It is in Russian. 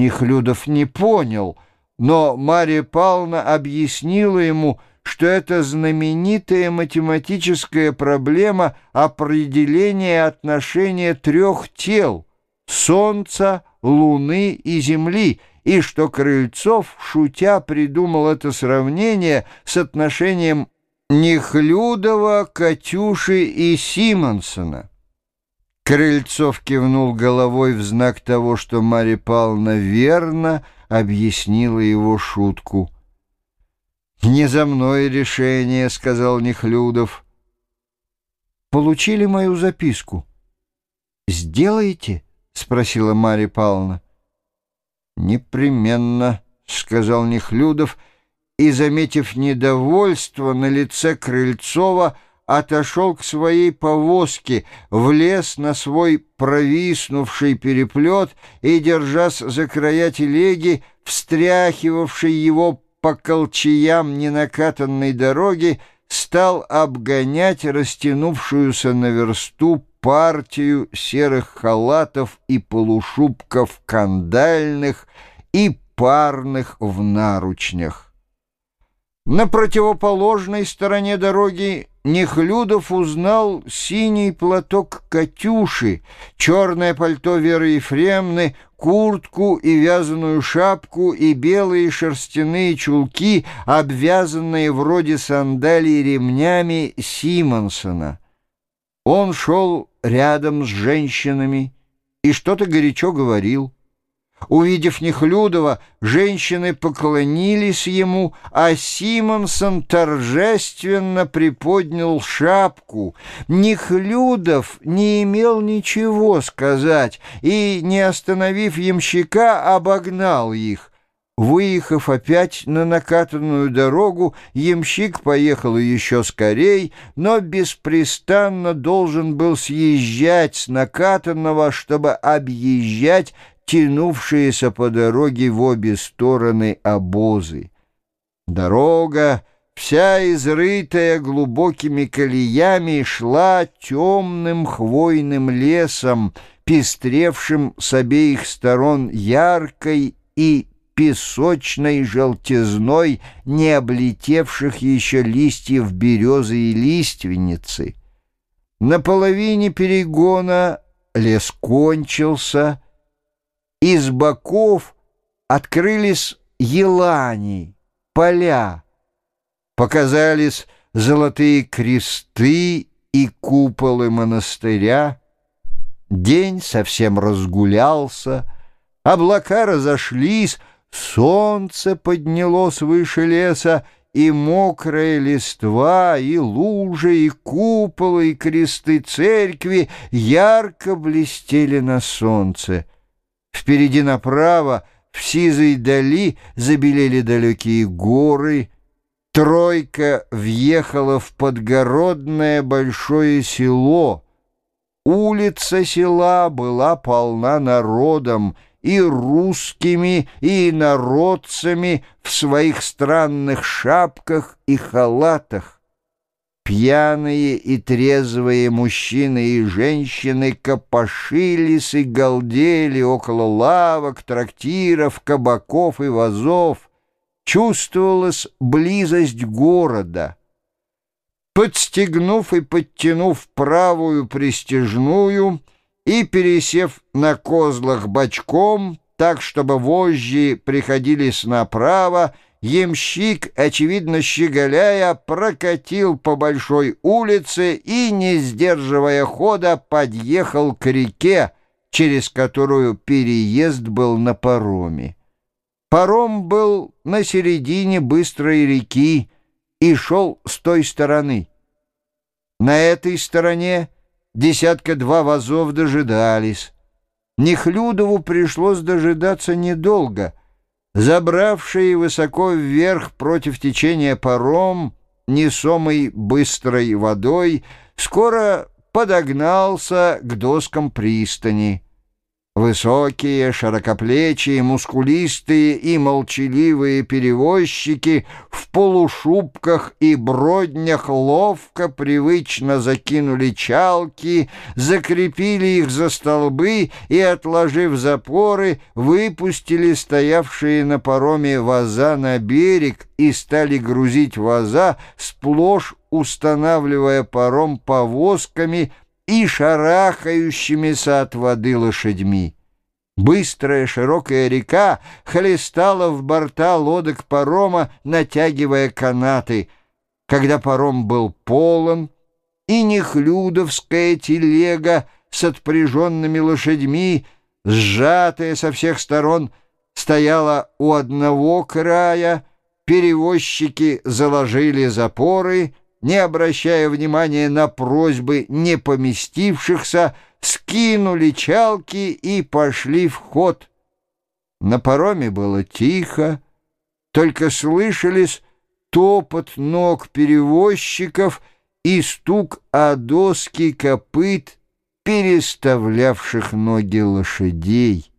Нехлюдов не понял, но Мария Павловна объяснила ему, что это знаменитая математическая проблема определения отношения трех тел — Солнца, Луны и Земли, и что Крыльцов, шутя, придумал это сравнение с отношением Нехлюдова, Катюши и Симонсона. Крыльцов кивнул головой в знак того, что Марья Павловна верно объяснила его шутку. «Не за мной решение», — сказал Нехлюдов. «Получили мою записку?» «Сделаете?» — спросила Марья Павловна. «Непременно», — сказал Нехлюдов, и, заметив недовольство на лице Крыльцова, — отошел к своей повозке, влез на свой провиснувший переплет и, держась за края телеги, встряхивавший его по колчаям ненакатанной дороги, стал обгонять растянувшуюся на версту партию серых халатов и полушубков кандальных и парных в наручнях. На противоположной стороне дороги Нехлюдов узнал синий платок Катюши, черное пальто Веры Ефремны, куртку и вязаную шапку и белые шерстяные чулки, обвязанные вроде сандалий ремнями Симонсона. Он шел рядом с женщинами и что-то горячо говорил. Увидев Нехлюдова, женщины поклонились ему, а Симонсон торжественно приподнял шапку. Нехлюдов не имел ничего сказать и, не остановив ямщика, обогнал их. Выехав опять на накатанную дорогу, ямщик поехал еще скорей, но беспрестанно должен был съезжать с накатанного, чтобы объезжать тянувшиеся по дороге в обе стороны обозы. Дорога, вся изрытая глубокими колеями, шла темным хвойным лесом, пестревшим с обеих сторон яркой и песочной желтизной не облетевших еще листьев березы и лиственницы. На половине перегона лес кончился — из боков открылись елани, поля. Показались золотые кресты и куполы монастыря. День совсем разгулялся, облака разошлись, солнце поднялось выше леса, и мокрая листва, и лужи, и куполы, и кресты церкви ярко блестели на солнце. Впереди направо, в сизой дали, забелели далекие горы. Тройка въехала в подгородное большое село. Улица села была полна народом, и русскими, и народцами в своих странных шапках и халатах. Пьяные и трезвые мужчины и женщины копошились и галдели около лавок, трактиров, кабаков и вазов. Чувствовалась близость города. Подстегнув и подтянув правую пристежную и пересев на козлах бочком, так, чтобы вожжи приходились направо, Ямщик, очевидно щеголяя, прокатил по большой улице и, не сдерживая хода, подъехал к реке, через которую переезд был на пароме. Паром был на середине быстрой реки и шел с той стороны. На этой стороне десятка-два вазов дожидались. Нехлюдову пришлось дожидаться недолго — Забравший высоко вверх против течения паром, несомый быстрой водой, скоро подогнался к доскам пристани. Высокие, широкоплечие, мускулистые и молчаливые перевозчики в полушубках и броднях ловко, привычно закинули чалки, закрепили их за столбы и, отложив запоры, выпустили стоявшие на пароме ваза на берег и стали грузить ваза, сплошь устанавливая паром повозками, и шарахающимися от воды лошадьми. Быстрая широкая река хлестала в борта лодок парома, натягивая канаты. Когда паром был полон, и нехлюдовская телега с отпряженными лошадьми, сжатая со всех сторон, стояла у одного края, перевозчики заложили запоры — не обращая внимания на просьбы не поместившихся, скинули чалки и пошли в ход. На пароме было тихо, только слышались топот ног перевозчиков и стук о доски копыт, переставлявших ноги лошадей.